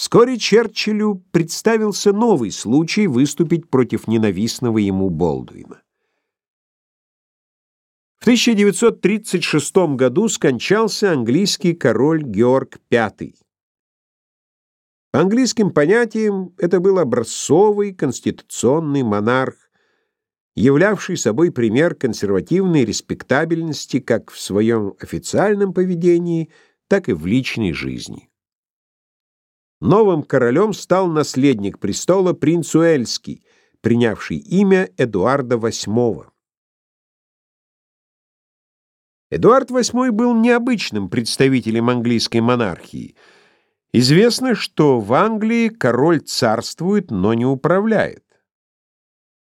Вскоре Черчиллю представился новый случай выступить против ненавистного ему Болдуина. В 1936 году скончался английский король Георг V. По английским понятиям это был образцовый конституционный монарх, являвший собой пример консервативной респектабельности как в своем официальном поведении, так и в личной жизни. Новым королем стал наследник престола принц Уэльский, принявший имя Эдуарда VIII. Эдуард VIII был необычным представителем английской монархии. Известно, что в Англии король царствует, но не управляет.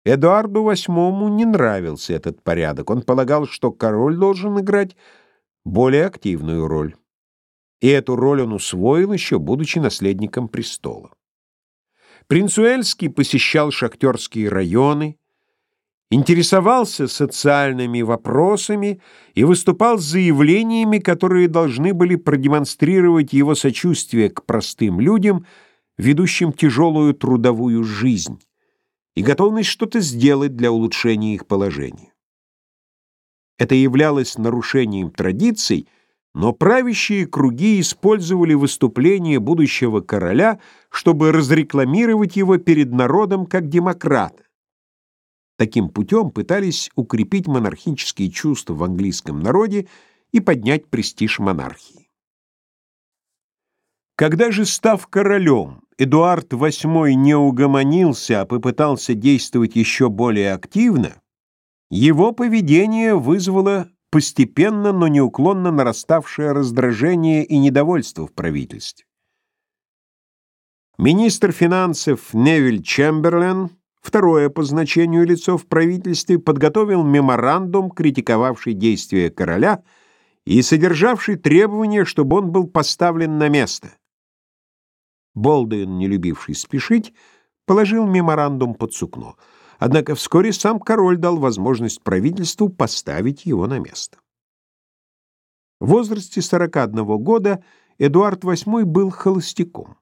Эдуарду VIII не нравился этот порядок. Он полагал, что король должен играть более активную роль и эту роль он усвоил еще, будучи наследником престола. Принц Уэльский посещал шахтерские районы, интересовался социальными вопросами и выступал с заявлениями, которые должны были продемонстрировать его сочувствие к простым людям, ведущим тяжелую трудовую жизнь, и готовность что-то сделать для улучшения их положения. Это являлось нарушением традиций, но правящие круги использовали выступление будущего короля, чтобы разрекламировать его перед народом как демократа. Таким путем пытались укрепить монархические чувства в английском народе и поднять престиж монархии. Когда же, став королем, Эдуард VIII не угомонился, а попытался действовать еще более активно, его поведение вызвало постепенно, но неуклонно нараставшее раздражение и недовольство в правительстве. Министр финансов Невиль Чемберлен, второе по значению лицо в правительстве, подготовил меморандум, критиковавший действия короля и содержавший требование, чтобы он был поставлен на место. Болдуин, не любивший спешить, положил меморандум под сукно — Однако вскоре сам король дал возможность правительству поставить его на место. В возрасте 41 года Эдуард VIII был холостяком.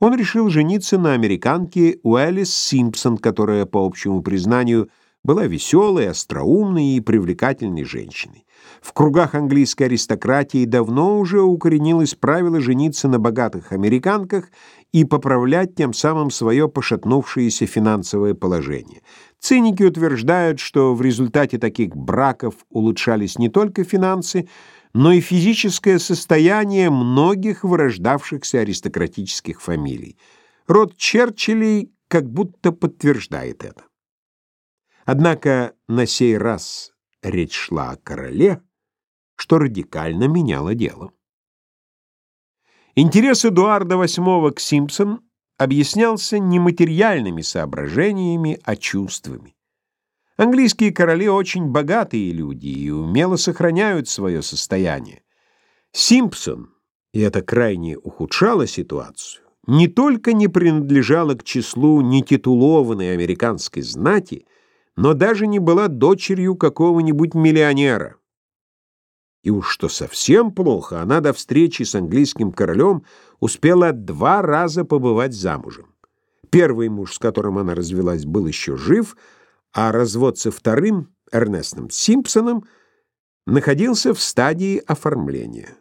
Он решил жениться на американке Уэллис Симпсон, которая, по общему признанию, была веселой, остроумной и привлекательной женщиной. В кругах английской аристократии давно уже укоренилось правило жениться на богатых американках и поправлять тем самым свое пошатнувшееся финансовое положение. Циники утверждают, что в результате таких браков улучшались не только финансы, но и физическое состояние многих вырождавшихся аристократических фамилий. Род Черчиллей как будто подтверждает это. Однако на сей раз речь шла о короле, что радикально меняло дело. Интерес Эдуарда VIII к Симпсон объяснялся не материальными соображениями, а чувствами. Английские короли очень богатые люди и умело сохраняют свое состояние. Симпсон, и это крайне ухудшало ситуацию, не только не принадлежала к числу нетитулованной американской знати, но даже не была дочерью какого-нибудь миллионера. И уж что совсем плохо, она до встречи с английским королем успела два раза побывать замужем. Первый муж, с которым она развелась, был еще жив, а развод со вторым, Эрнестом Симпсоном, находился в стадии оформления.